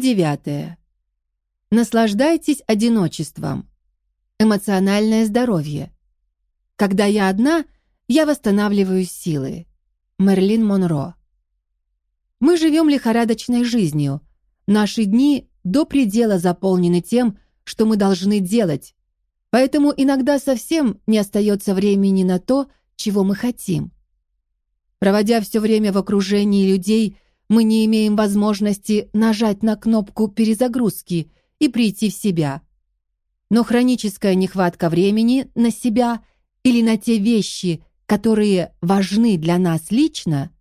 Девятая. Наслаждайтесь одиночеством. Эмоциональное здоровье. Когда я одна, я восстанавливаю силы. Мерлин Монро. Мы живем лихорадочной жизнью. Наши дни до предела заполнены тем, что мы должны делать, поэтому иногда совсем не остается времени на то, чего мы хотим. Проводя все время в окружении людей, мы не имеем возможности нажать на кнопку перезагрузки и прийти в себя. Но хроническая нехватка времени на себя или на те вещи, которые важны для нас лично,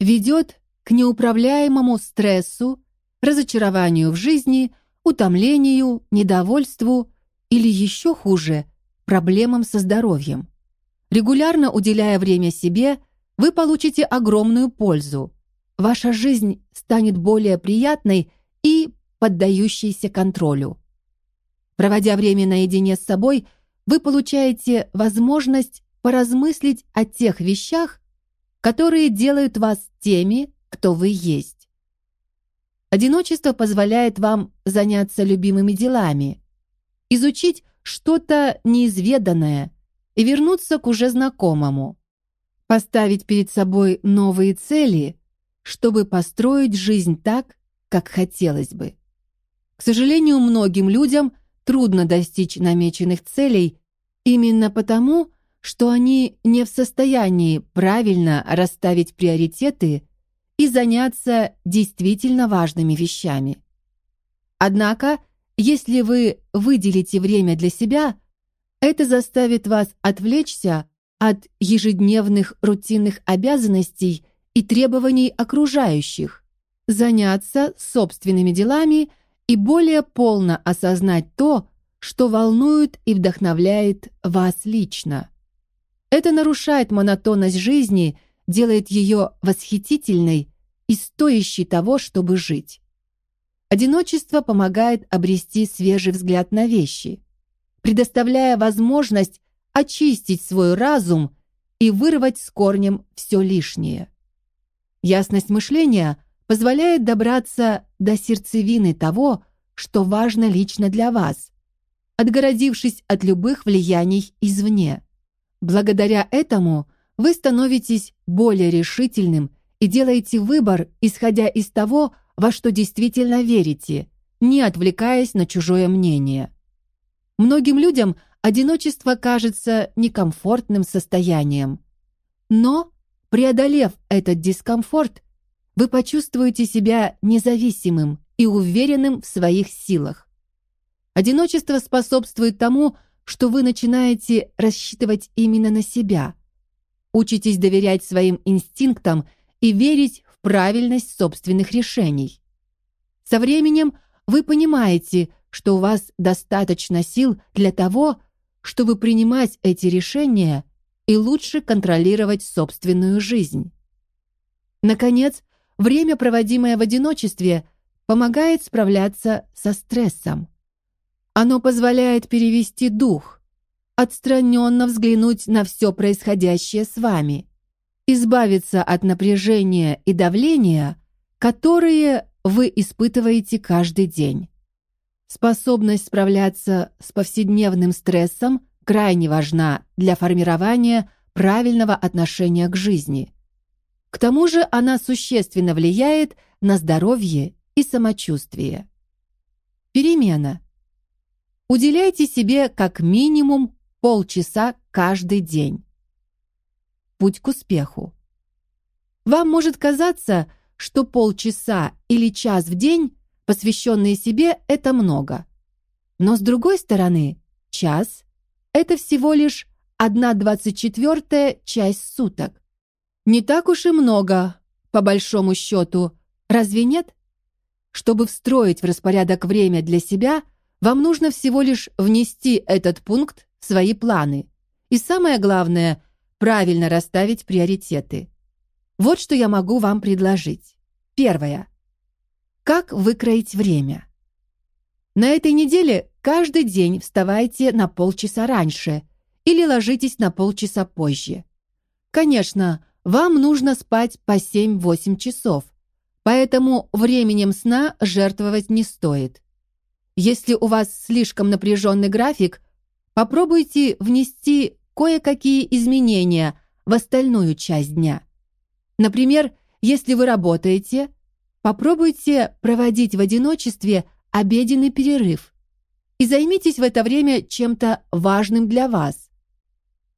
ведет к неуправляемому стрессу, разочарованию в жизни, утомлению, недовольству или еще хуже, проблемам со здоровьем. Регулярно уделяя время себе, вы получите огромную пользу. Ваша жизнь станет более приятной и поддающейся контролю. Проводя время наедине с собой, вы получаете возможность поразмыслить о тех вещах, которые делают вас теми, кто вы есть. Одиночество позволяет вам заняться любимыми делами, изучить что-то неизведанное и вернуться к уже знакомому, поставить перед собой новые цели, чтобы построить жизнь так, как хотелось бы. К сожалению, многим людям трудно достичь намеченных целей именно потому, что они не в состоянии правильно расставить приоритеты и заняться действительно важными вещами. Однако, если вы выделите время для себя, это заставит вас отвлечься от ежедневных рутинных обязанностей и требований окружающих, заняться собственными делами и более полно осознать то, что волнует и вдохновляет вас лично. Это нарушает монотонность жизни, делает ее восхитительной и стоящий того, чтобы жить. Одиночество помогает обрести свежий взгляд на вещи, предоставляя возможность очистить свой разум и вырвать с корнем все лишнее. Ясность мышления позволяет добраться до сердцевины того, что важно лично для вас, отгородившись от любых влияний извне. Благодаря этому вы становитесь более решительным и делаете выбор, исходя из того, во что действительно верите, не отвлекаясь на чужое мнение. Многим людям одиночество кажется некомфортным состоянием. Но, преодолев этот дискомфорт, вы почувствуете себя независимым и уверенным в своих силах. Одиночество способствует тому, что вы начинаете рассчитывать именно на себя. Учитесь доверять своим инстинктам и верить в правильность собственных решений. Со временем вы понимаете, что у вас достаточно сил для того, чтобы принимать эти решения и лучше контролировать собственную жизнь. Наконец, время, проводимое в одиночестве, помогает справляться со стрессом. Оно позволяет перевести дух, отстраненно взглянуть на все происходящее с вами – избавиться от напряжения и давления, которые вы испытываете каждый день. Способность справляться с повседневным стрессом крайне важна для формирования правильного отношения к жизни. К тому же она существенно влияет на здоровье и самочувствие. Перемена. Уделяйте себе как минимум полчаса каждый день путь к успеху. Вам может казаться, что полчаса или час в день, посвященные себе, это много. Но с другой стороны, час – это всего лишь 1,24 часть суток. Не так уж и много, по большому счету, разве нет? Чтобы встроить в распорядок время для себя, вам нужно всего лишь внести этот пункт в свои планы. И самое главное – правильно расставить приоритеты. Вот что я могу вам предложить. Первое. Как выкроить время? На этой неделе каждый день вставайте на полчаса раньше или ложитесь на полчаса позже. Конечно, вам нужно спать по 7-8 часов, Поэтому временем сна жертвовать не стоит. Если у вас слишком напряженный график, попробуйте внести кое-какие изменения в остальную часть дня. Например, если вы работаете, попробуйте проводить в одиночестве обеденный перерыв и займитесь в это время чем-то важным для вас.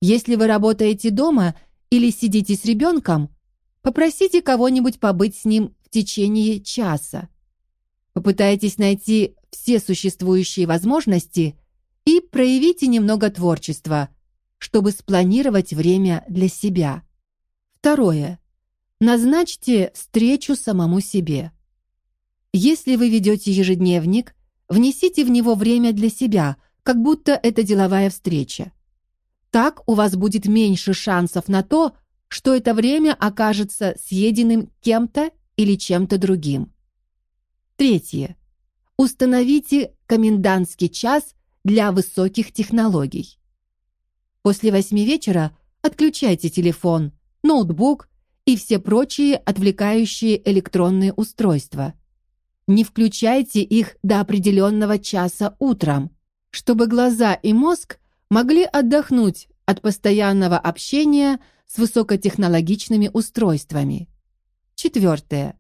Если вы работаете дома или сидите с ребенком, попросите кого-нибудь побыть с ним в течение часа. Попытайтесь найти все существующие возможности и проявите немного творчества, чтобы спланировать время для себя. Второе. Назначьте встречу самому себе. Если вы ведете ежедневник, внесите в него время для себя, как будто это деловая встреча. Так у вас будет меньше шансов на то, что это время окажется съеденным кем-то или чем-то другим. Третье. Установите комендантский час для высоких технологий. После восьми вечера отключайте телефон, ноутбук и все прочие отвлекающие электронные устройства. Не включайте их до определенного часа утром, чтобы глаза и мозг могли отдохнуть от постоянного общения с высокотехнологичными устройствами. Четвертое.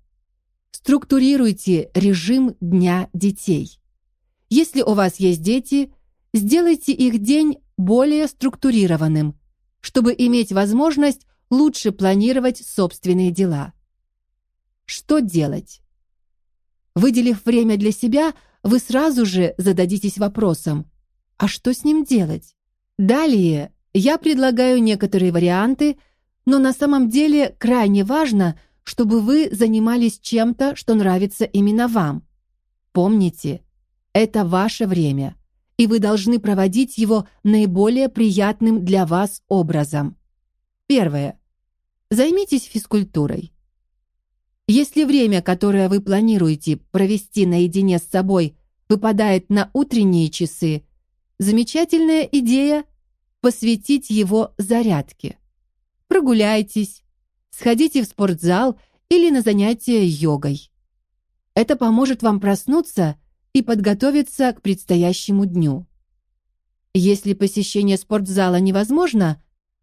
Структурируйте режим дня детей. Если у вас есть дети, сделайте их день более структурированным, чтобы иметь возможность лучше планировать собственные дела. Что делать? Выделив время для себя, вы сразу же зададитесь вопросом, а что с ним делать? Далее я предлагаю некоторые варианты, но на самом деле крайне важно – чтобы вы занимались чем-то, что нравится именно вам. Помните, это ваше время, и вы должны проводить его наиболее приятным для вас образом. Первое. Займитесь физкультурой. Если время, которое вы планируете провести наедине с собой, выпадает на утренние часы, замечательная идея посвятить его зарядке. Прогуляйтесь, сходите в спортзал или на занятия йогой. Это поможет вам проснуться и подготовиться к предстоящему дню. Если посещение спортзала невозможно,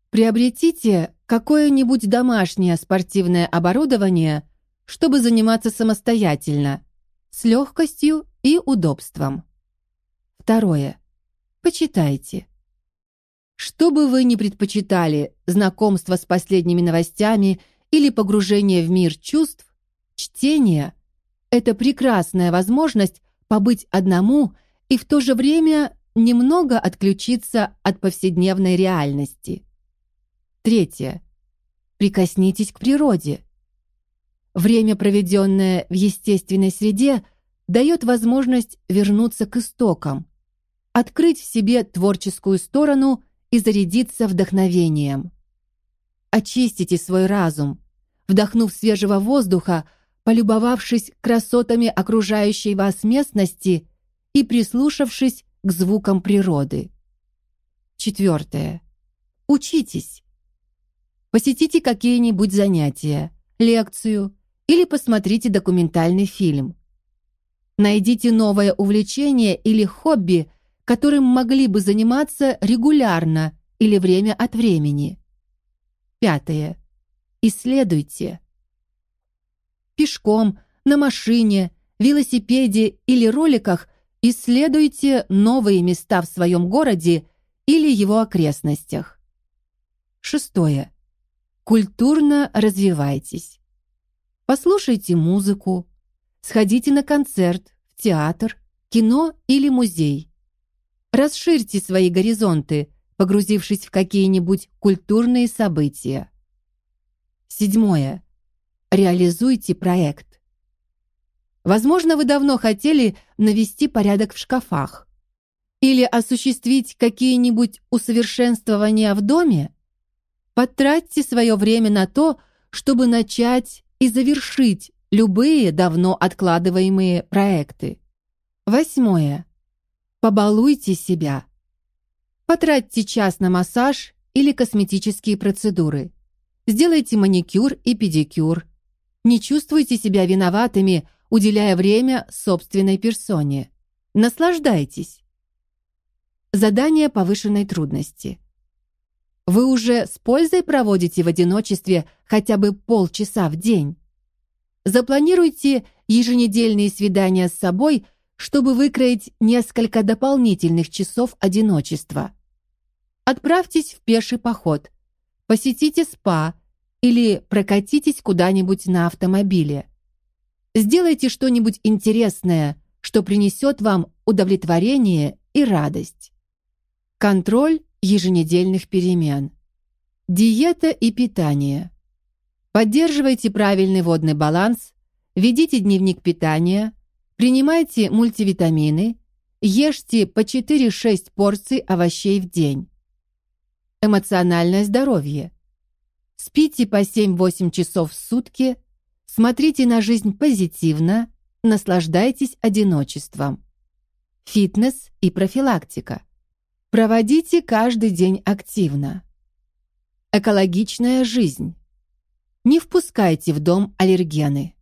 приобретите какое-нибудь домашнее спортивное оборудование, чтобы заниматься самостоятельно, с легкостью и удобством. Второе. Почитайте. Что бы вы ни предпочитали, знакомство с последними новостями или погружение в мир чувств, чтение — это прекрасная возможность побыть одному и в то же время немного отключиться от повседневной реальности. Третье. Прикоснитесь к природе. Время, проведенное в естественной среде, дает возможность вернуться к истокам, открыть в себе творческую сторону и зарядиться вдохновением. Очистите свой разум, вдохнув свежего воздуха, полюбовавшись красотами окружающей вас местности и прислушавшись к звукам природы. Четвертое. Учитесь. Посетите какие-нибудь занятия, лекцию или посмотрите документальный фильм. Найдите новое увлечение или хобби – которым могли бы заниматься регулярно или время от времени. Пятое. Исследуйте. Пешком, на машине, велосипеде или роликах исследуйте новые места в своем городе или его окрестностях. Шестое. Культурно развивайтесь. Послушайте музыку, сходите на концерт, в театр, кино или музей. Расширьте свои горизонты, погрузившись в какие-нибудь культурные события. Седьмое. Реализуйте проект. Возможно, вы давно хотели навести порядок в шкафах или осуществить какие-нибудь усовершенствования в доме. Потратьте свое время на то, чтобы начать и завершить любые давно откладываемые проекты. Восьмое. Побалуйте себя. Потратьте час на массаж или косметические процедуры. Сделайте маникюр и педикюр. Не чувствуйте себя виноватыми, уделяя время собственной персоне. Наслаждайтесь. Задание повышенной трудности. Вы уже с пользой проводите в одиночестве хотя бы полчаса в день. Запланируйте еженедельные свидания с собой, чтобы выкроить несколько дополнительных часов одиночества. Отправьтесь в пеший поход, посетите спа или прокатитесь куда-нибудь на автомобиле. Сделайте что-нибудь интересное, что принесет вам удовлетворение и радость. Контроль еженедельных перемен. Диета и питание. Поддерживайте правильный водный баланс, ведите дневник питания, принимайте мультивитамины, ешьте по 4-6 порций овощей в день. Эмоциональное здоровье. Спите по 7-8 часов в сутки, смотрите на жизнь позитивно, наслаждайтесь одиночеством. Фитнес и профилактика. Проводите каждый день активно. Экологичная жизнь. Не впускайте в дом аллергены.